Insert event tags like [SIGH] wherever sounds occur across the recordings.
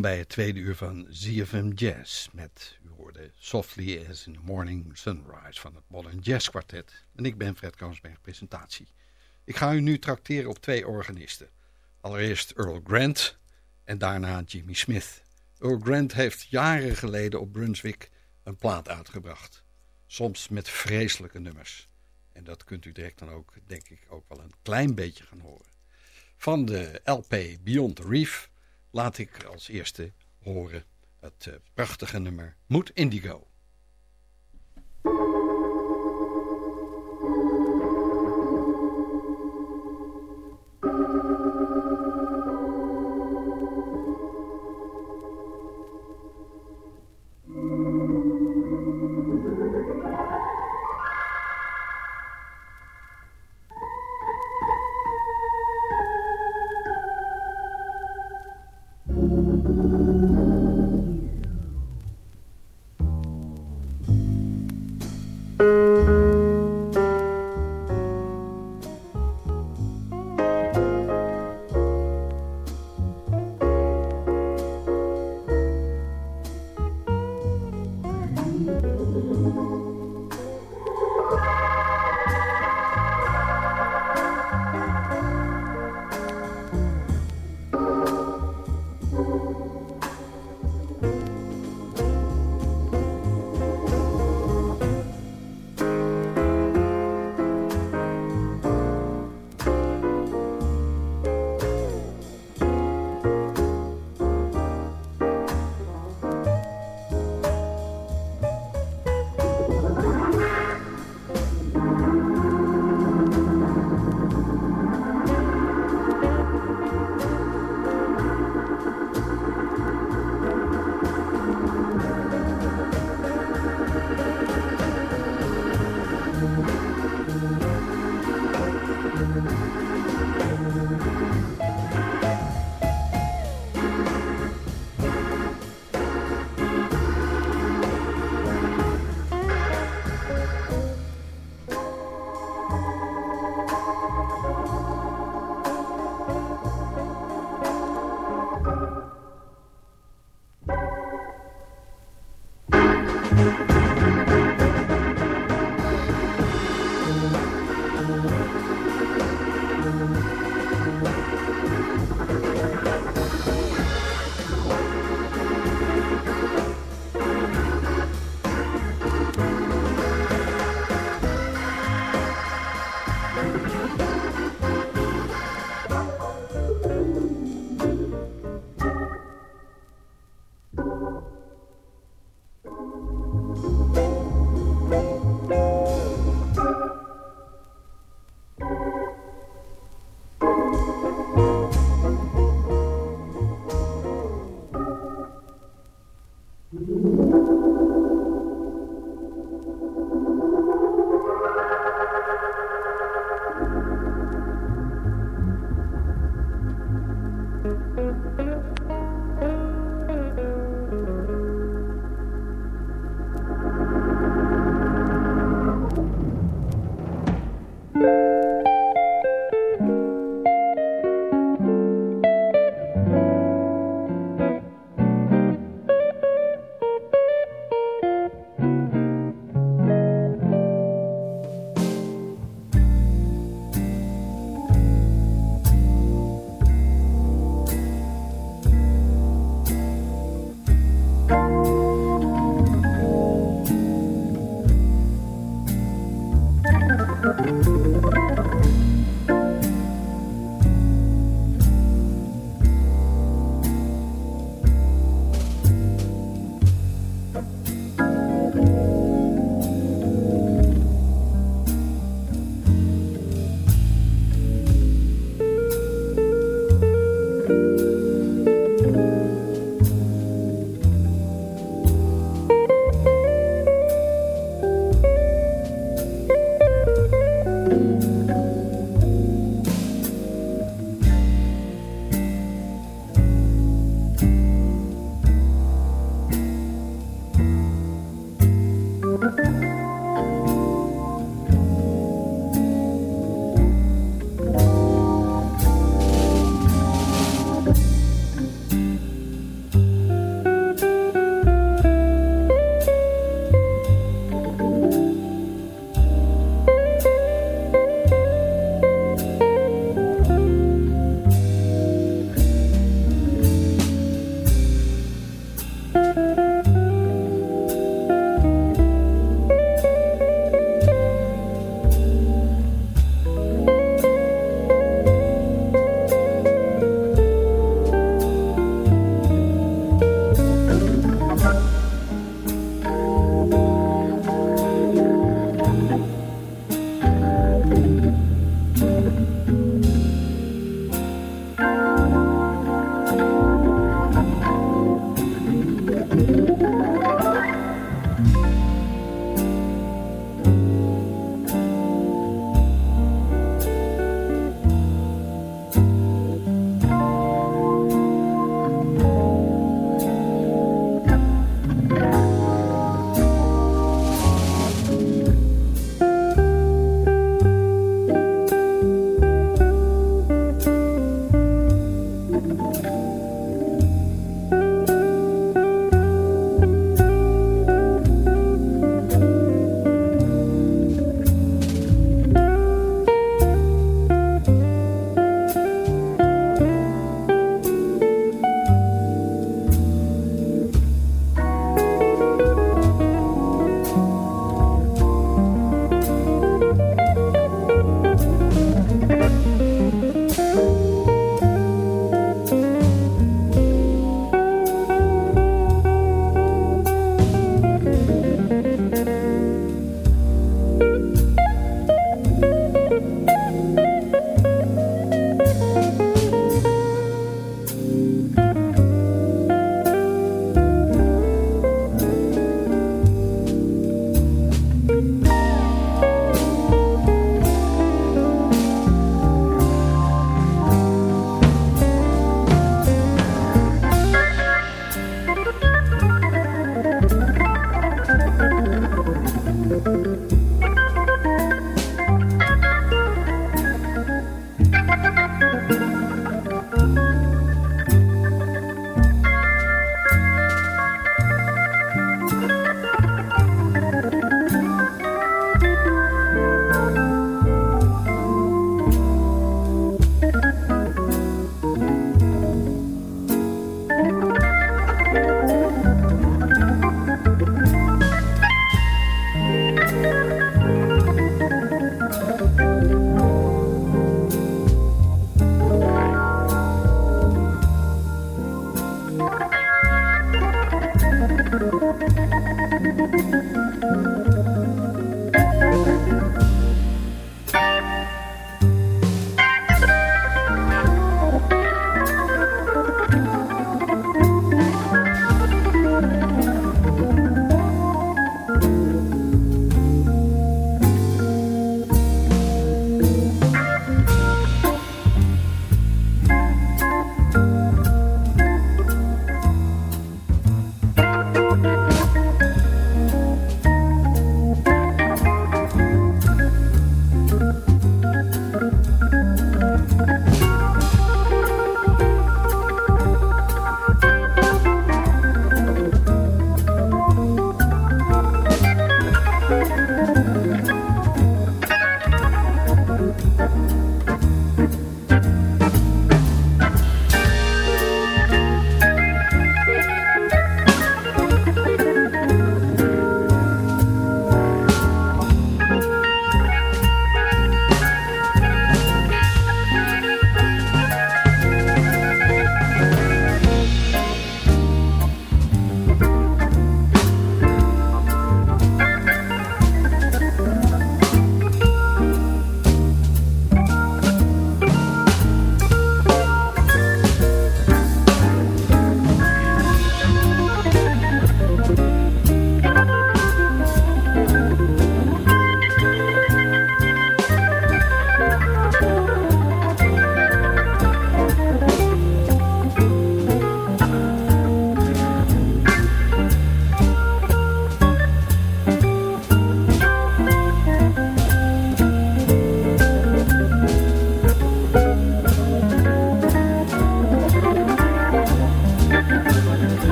Bij het tweede uur van ZFM Jazz met, u hoorde Softly as in the Morning Sunrise van het Modern Jazz Quartet. En ik ben Fred Kansberg, presentatie. Ik ga u nu trakteren op twee organisten. Allereerst Earl Grant en daarna Jimmy Smith. Earl Grant heeft jaren geleden op Brunswick een plaat uitgebracht. Soms met vreselijke nummers. En dat kunt u direct dan ook, denk ik, ook wel een klein beetje gaan horen. Van de LP Beyond the Reef laat ik als eerste horen het eh, prachtige nummer Moed Indigo.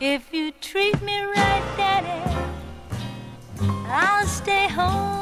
If you treat me right, Daddy, I'll stay home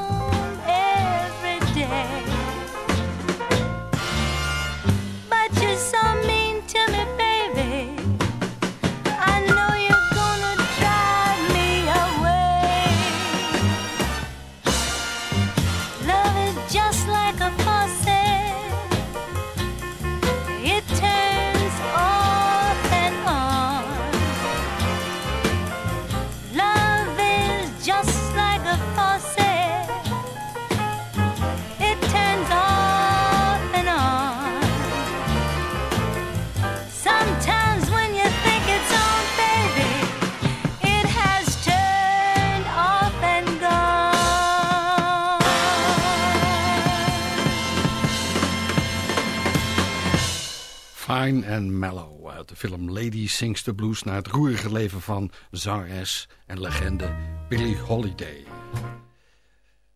Fine and Mellow uit de film Lady Sings the Blues... naar het roerige leven van zangeres en legende Billie Holiday.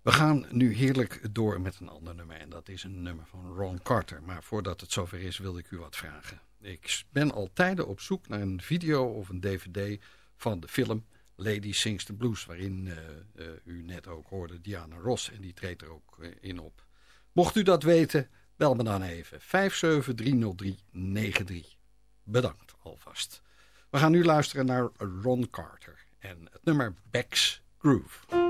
We gaan nu heerlijk door met een ander nummer. En dat is een nummer van Ron Carter. Maar voordat het zover is, wilde ik u wat vragen. Ik ben al tijden op zoek naar een video of een dvd van de film Lady Sings the Blues. Waarin eh, eh, u net ook hoorde Diana Ross. En die treedt er ook eh, in op. Mocht u dat weten, bel me dan even. 5730393. Bedankt alvast. We gaan nu luisteren naar Ron Carter. En het nummer Beck's Groove.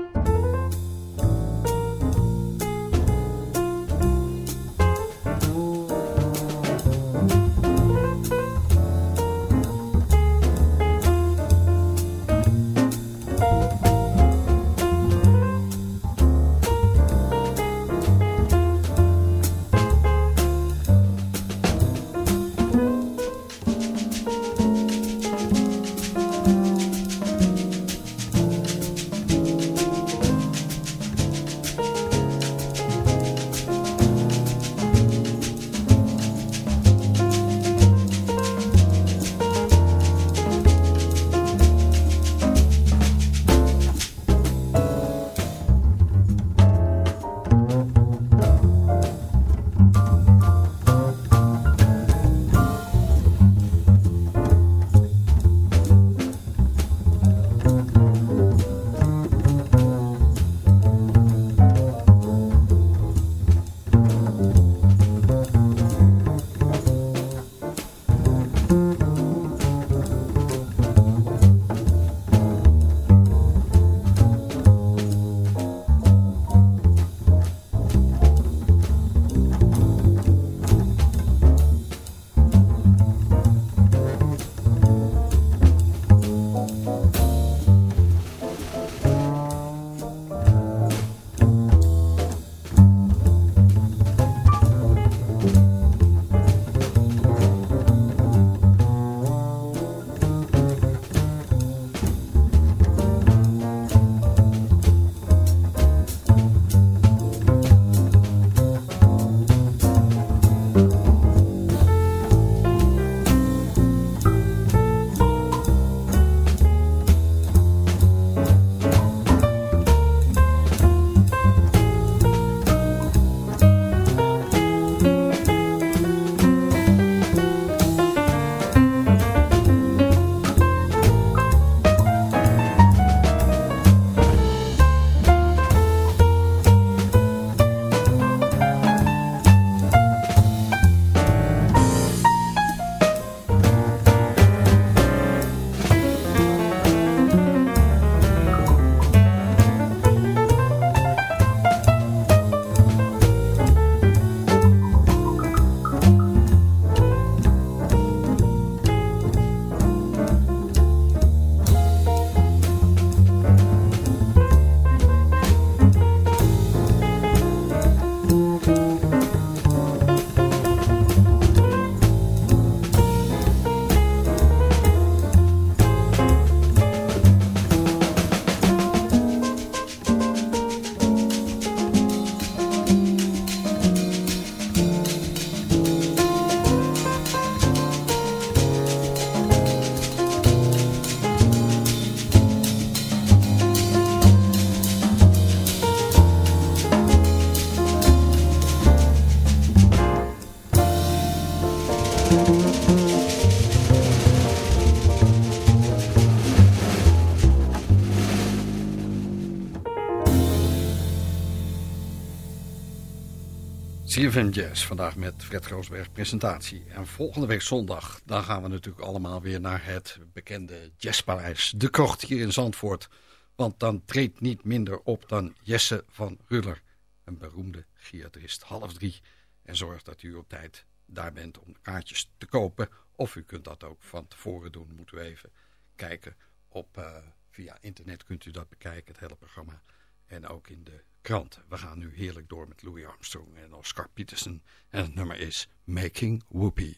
CFM Jazz, vandaag met Fred Roosberg presentatie. En volgende week zondag, dan gaan we natuurlijk allemaal weer naar het bekende Jazzpaleis. De Krocht hier in Zandvoort. Want dan treedt niet minder op dan Jesse van Ruller. Een beroemde giatrist, half drie. En zorg dat u op tijd daar bent om kaartjes te kopen. Of u kunt dat ook van tevoren doen, moeten we even kijken. Op, uh, via internet kunt u dat bekijken, het hele programma. En ook in de krant. We gaan nu heerlijk door met Louis Armstrong en Oscar Peterson. En het nummer is Making Whoopi.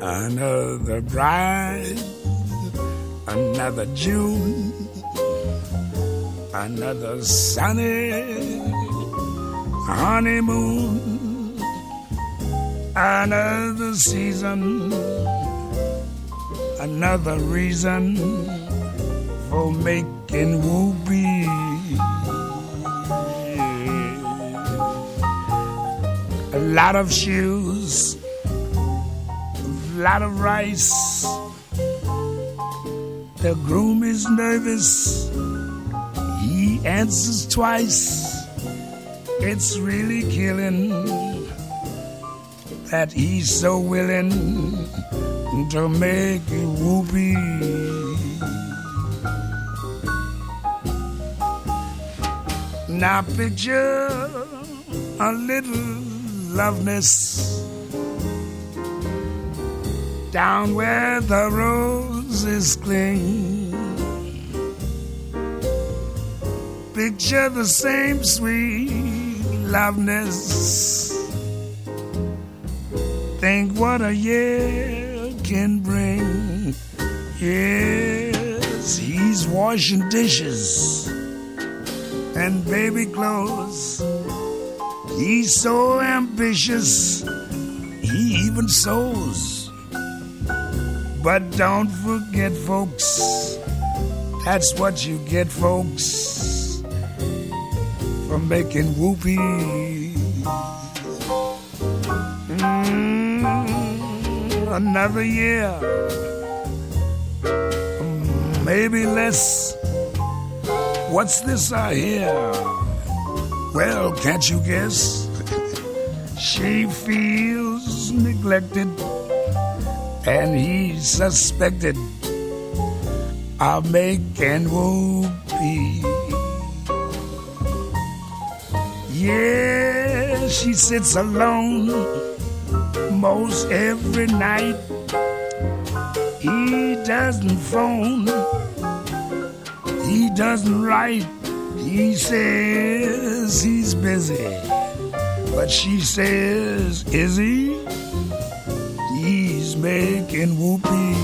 Another bride, another June, another sunny honeymoon, another season, another reason for making whoopee. A lot of shoes, a lot of rice. The groom is nervous, he answers twice. It's really killing that he's so willing to make you whoopee. Now picture a little loveness down where the roses cling. Picture the same sweet loveness. Think what a year can bring. Yes, he's washing dishes and baby clothes. He's so ambitious, he even sews. But don't forget, folks, that's what you get, folks from making whoopee. Mm, another year, maybe less. What's this I hear? Well, can't you guess? she feels neglected, and he's suspected of making whoopee. Yeah, she sits alone most every night. He doesn't phone, he doesn't write. He says he's busy, but she says, Is he? He's making whoopee.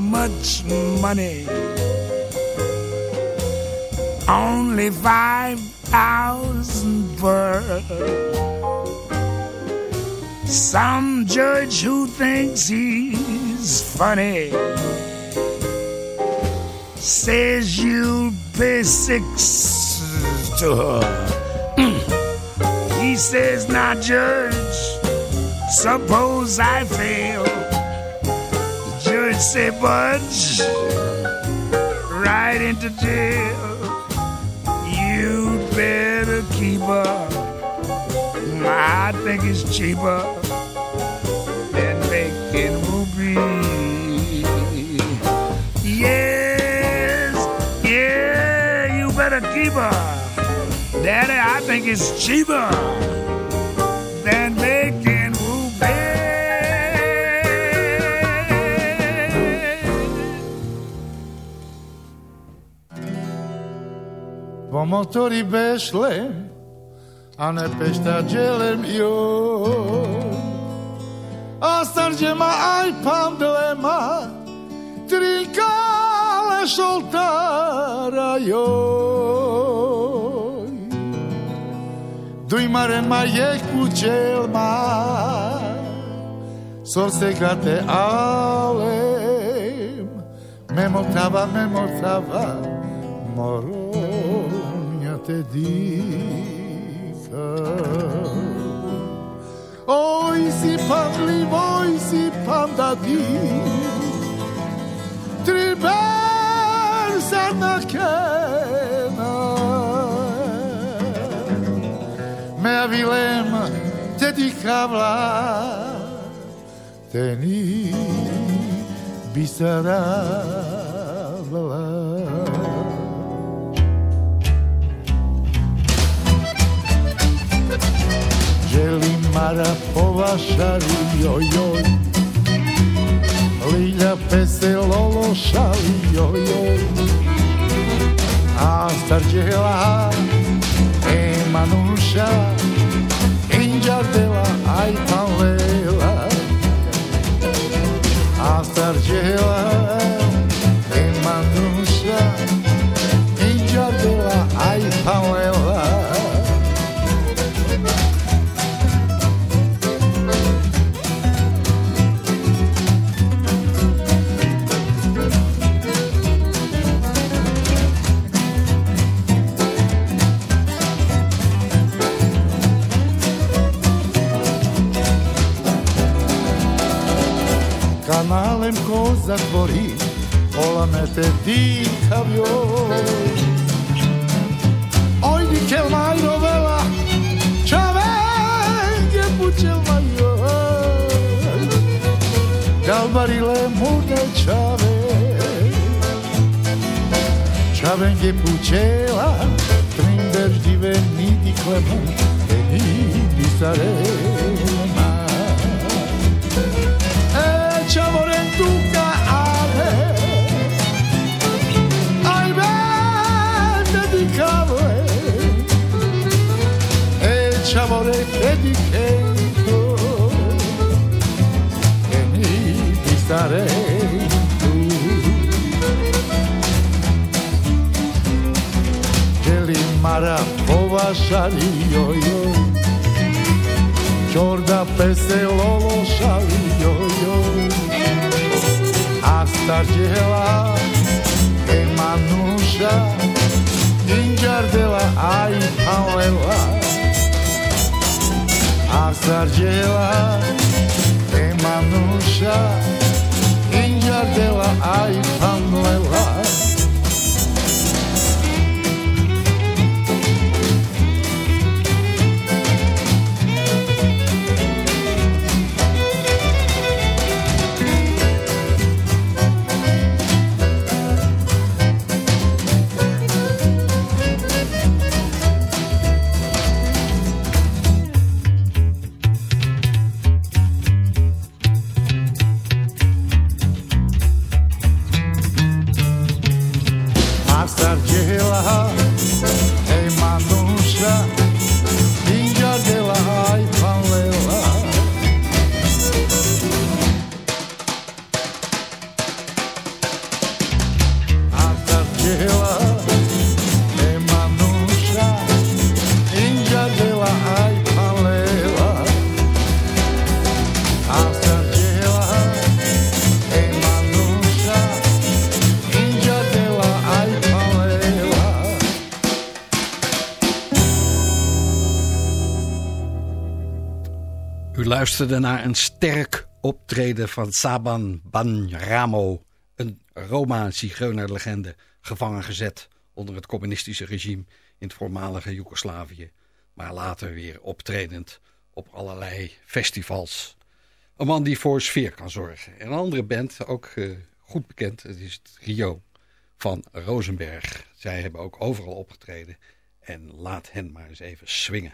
Much money. Only five thousand per. Some judge who thinks he's funny says you'll pay six to her. [CLEARS THROAT] he says, Now, judge, suppose I fail say budge right into jail. You'd better keep her. I think it's cheaper than making whoopee. Yes, yeah, you better keep her. Daddy, I think it's cheaper motorii beșlem, a ne peștea gelem eu. Asta gema ai pandlema, trincale șoltara eu. Dui mare mai e cu cel mai, sorse grate alem, me motava moro. te dica. Oj si parljiv, si panda di, triber se nakena. Me vilem te dicavla, te ni bisarabla. Želimara po vašaru joj joj. Lilja pese lolo šali joj. Joj Astar cehla emanuşa İncar dela ay panlela Astar cehla emanuşa İncar dela ay panlela luisterde naar een sterk optreden van Saban Banramo, een Roma-zigeunerlegende, gevangen gezet onder het communistische regime in het voormalige Joegoslavië, maar later weer optredend op allerlei festivals. Een man die voor sfeer kan zorgen. En een andere band, ook eh, goed bekend, het is het Rio van Rosenberg. Zij hebben ook overal opgetreden en laat hen maar eens even swingen.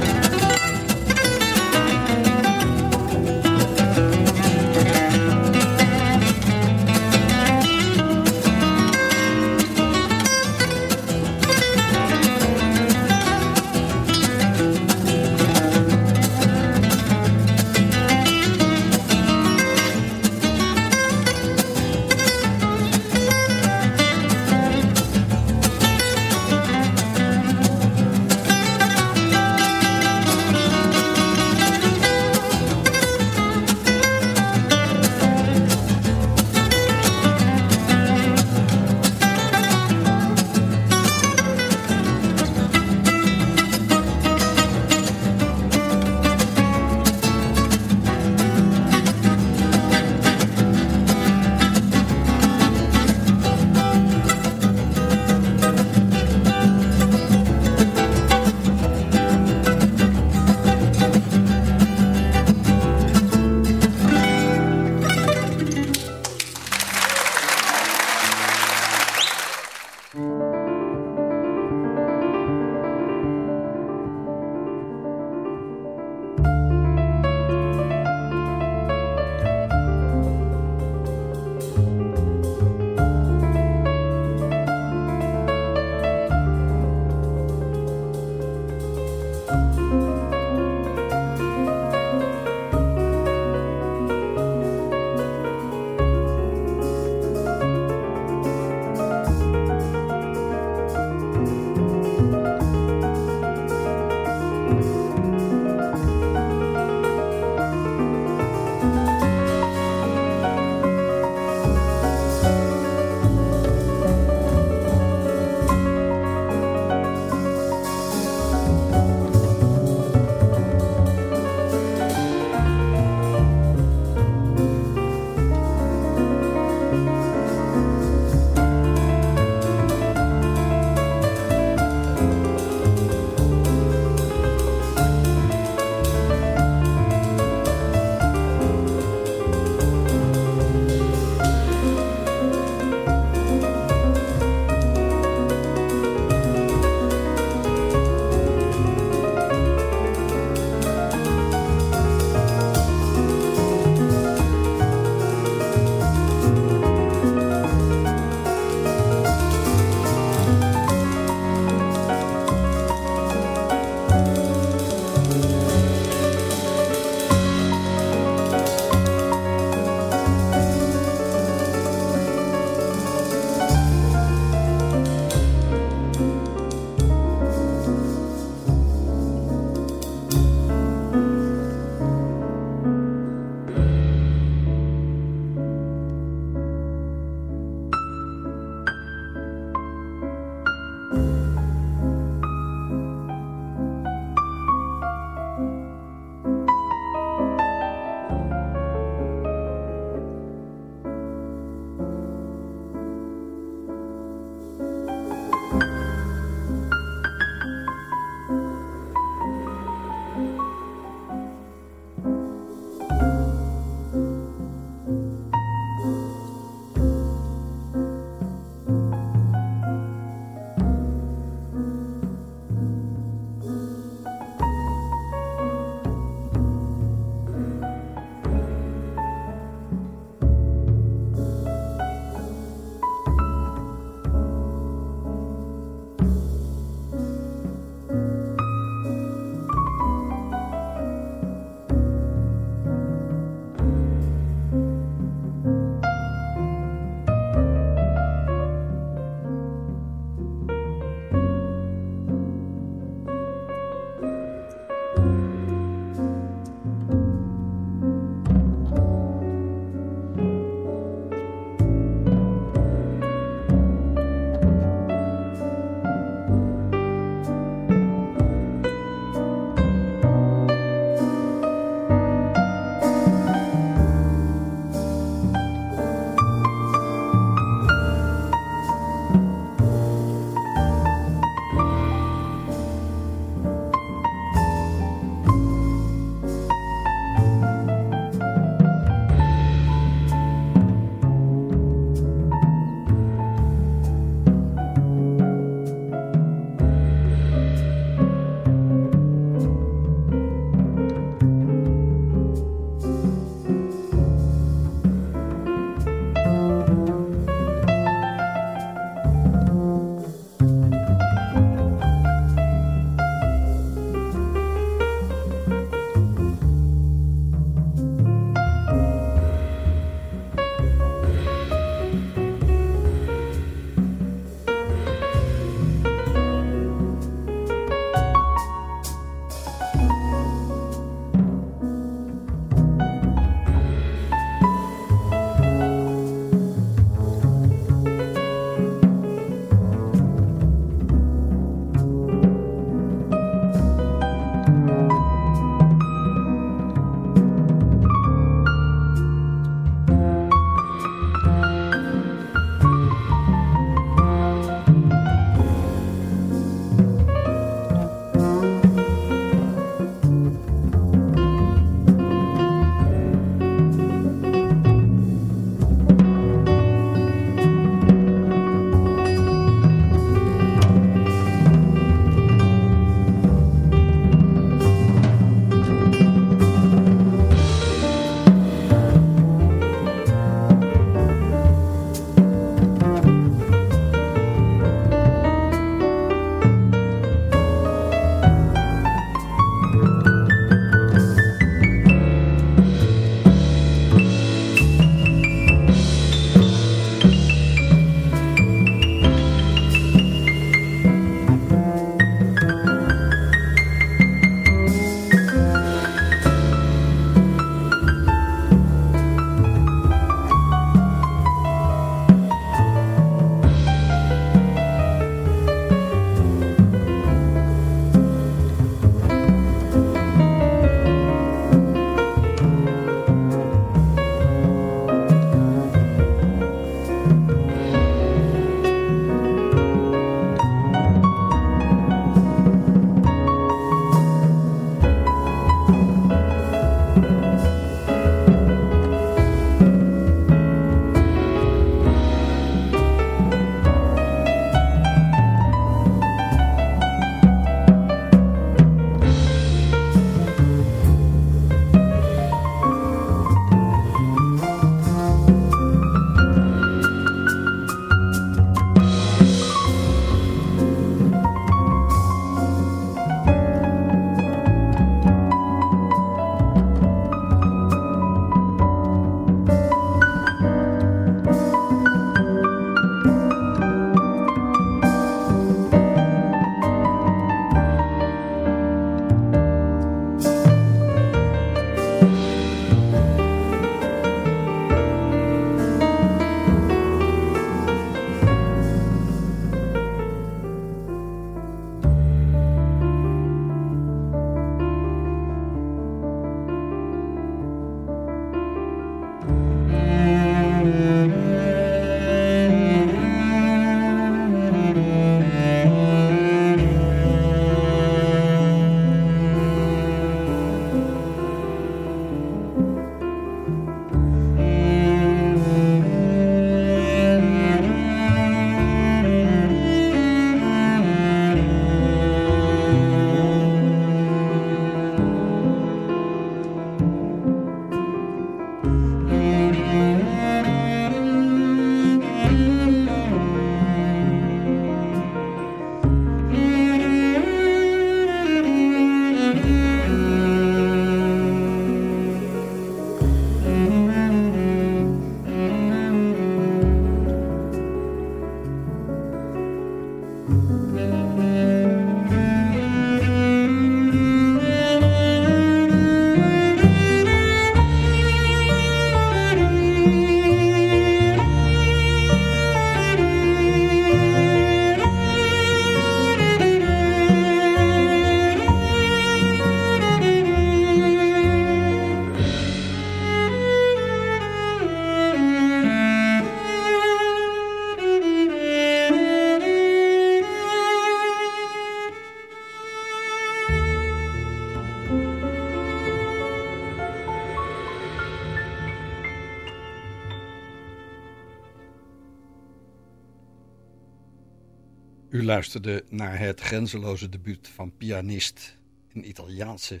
Luisterde naar het grenzeloze debuut van pianist, een Italiaanse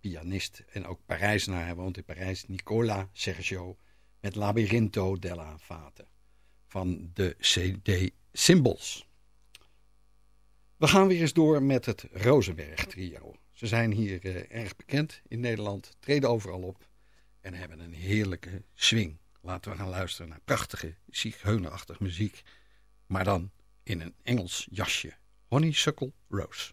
pianist en ook Parijzenaar. Hij woont in Parijs, Nicola Sergio, met Labirinto della Fate van de CD Symbols. We gaan weer eens door met het Rosenberg trio. Ze zijn hier uh, erg bekend in Nederland, treden overal op en hebben een heerlijke swing. Laten we gaan luisteren naar prachtige, zigeunerachtige muziek, maar dan in een Engels jasje. Honeysuckle Rose.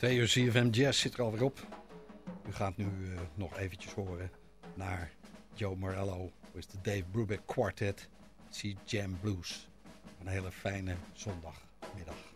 CFM Jazz zit er alweer op. U gaat nu uh, nog eventjes horen naar Joe Morello with the Dave Brubeck Quartet, C Jam Blues. Een hele fijne zondagmiddag.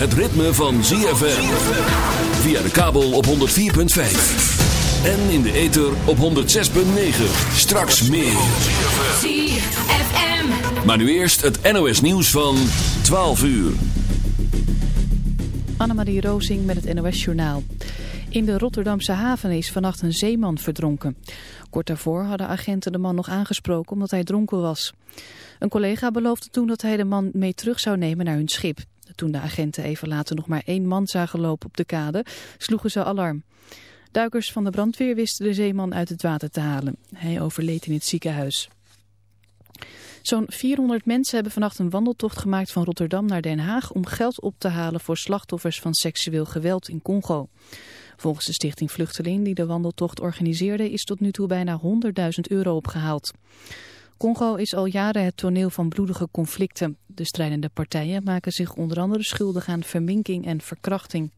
Het ritme van ZFM. Via de kabel op 104.5. En in de ether op 106.9. Straks meer. ZFM. Maar nu eerst het NOS nieuws van 12 uur. Annemarie Rozing met het NOS journaal. In de Rotterdamse haven is vannacht een zeeman verdronken. Kort daarvoor hadden agenten de man nog aangesproken omdat hij dronken was. Een collega beloofde toen dat hij de man mee terug zou nemen naar hun schip. Toen de agenten even later nog maar één man zagen lopen op de kade, sloegen ze alarm. Duikers van de brandweer wisten de zeeman uit het water te halen. Hij overleed in het ziekenhuis. Zo'n 400 mensen hebben vannacht een wandeltocht gemaakt van Rotterdam naar Den Haag om geld op te halen voor slachtoffers van seksueel geweld in Congo. Volgens de stichting Vluchteling die de wandeltocht organiseerde is tot nu toe bijna 100.000 euro opgehaald. Congo is al jaren het toneel van bloedige conflicten. De strijdende partijen maken zich onder andere schuldig aan verminking en verkrachting.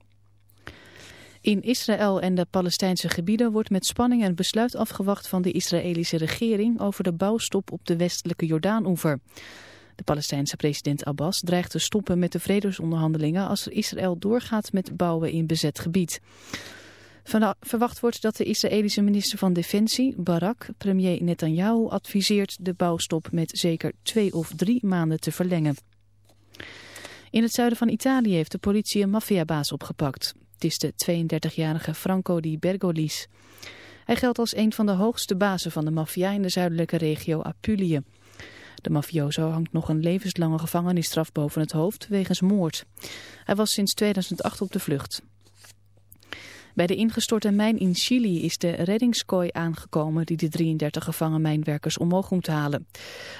In Israël en de Palestijnse gebieden wordt met spanning een besluit afgewacht van de Israëlische regering over de bouwstop op de westelijke Jordaanoever. De Palestijnse president Abbas dreigt te stoppen met de vredesonderhandelingen als Israël doorgaat met bouwen in bezet gebied. Verwacht wordt dat de Israëlische minister van Defensie, Barak, premier Netanyahu, adviseert de bouwstop met zeker twee of drie maanden te verlengen. In het zuiden van Italië heeft de politie een maffiabaas opgepakt. Het is de 32-jarige Franco di Bergolis. Hij geldt als een van de hoogste bazen van de maffia in de zuidelijke regio Apulië. De mafioso hangt nog een levenslange gevangenisstraf boven het hoofd wegens moord. Hij was sinds 2008 op de vlucht. Bij de ingestorte mijn in Chili is de reddingskooi aangekomen die de 33 gevangen mijnwerkers omhoog moet halen.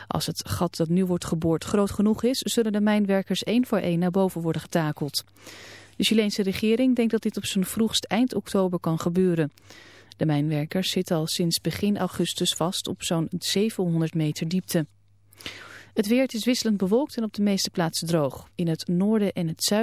Als het gat dat nu wordt geboord groot genoeg is, zullen de mijnwerkers één voor één naar boven worden getakeld. De Chileense regering denkt dat dit op zijn vroegst eind oktober kan gebeuren. De mijnwerkers zitten al sinds begin augustus vast op zo'n 700 meter diepte. Het weer is wisselend bewolkt en op de meeste plaatsen droog. In het noorden en het zuiden